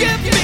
give me